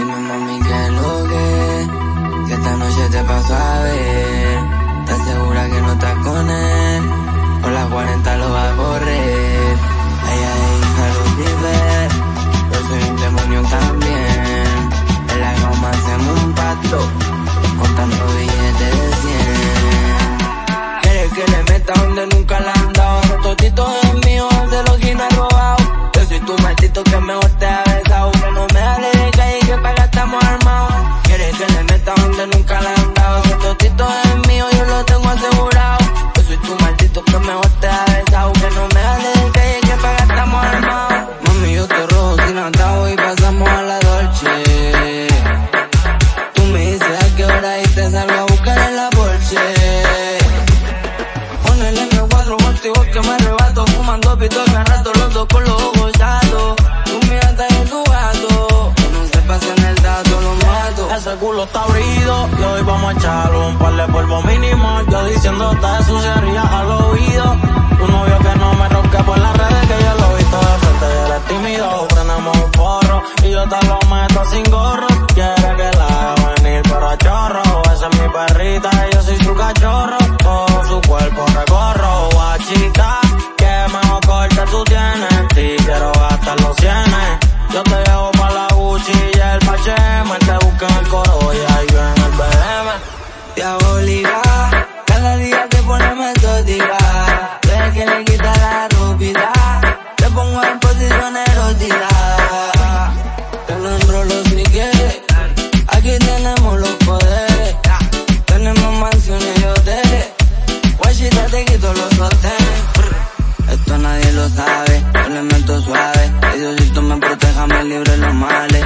Dime mami que lo que, que esta noche te paso a ver. ¿Estás segura que no estás con él? Por las 40 lo va a correr. Ay, ay, Lucifer, yo soy un demonio también. En la goma hacemos un pacto, contando billetes de 100. Quieres que le meta donde nunca la M4 contigo que me arrebato Fumando pito cada rato, los dos con los ojos chatos Tu mirada y tu gato no se pasen el dato, lo mato Ese culo está abrido y hoy vamos a echarlo un par de polvo mínimo. Yo diciéndote suciedad al oído. Tu novio que no me ronque por las redes que yo lo he visto de frente y él es tímido. Prendemos un porro y yo te lo meto sin gorro. Busco en el coro y ahí yo en el BM. Diabólica, cada día te pone metódica. Desde que le quita la ropita Te pongo en posición erótica. Te lo enrolo si quieres Aquí tenemos los poderes. Tenemos mansiones y hoteles Guachita te quito los hoteles. Esto nadie lo sabe, yo le meto suave. Que Diosito me proteja, me libre los males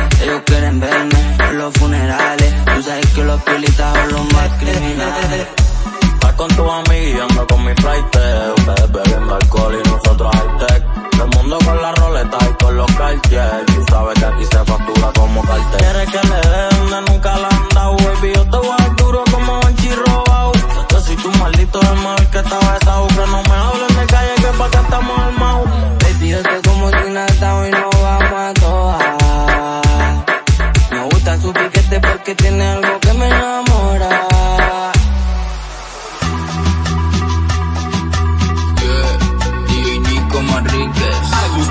con tu amiga, ando con mi flight. Eh. Ustedes bebiendo alcohol y nosotros high tech. El mundo con las roletas y con los cartier. Tú sabes que aquí se factura como cartel. Quieres que le dé donde nunca la han dado, baby. Yo te voy a duro como un chirrobao. Yo soy tu maldito hermano que estaba besado. Que no me hablen de calle que pa' que estamos armados. Baby, yo te como sin nada. sus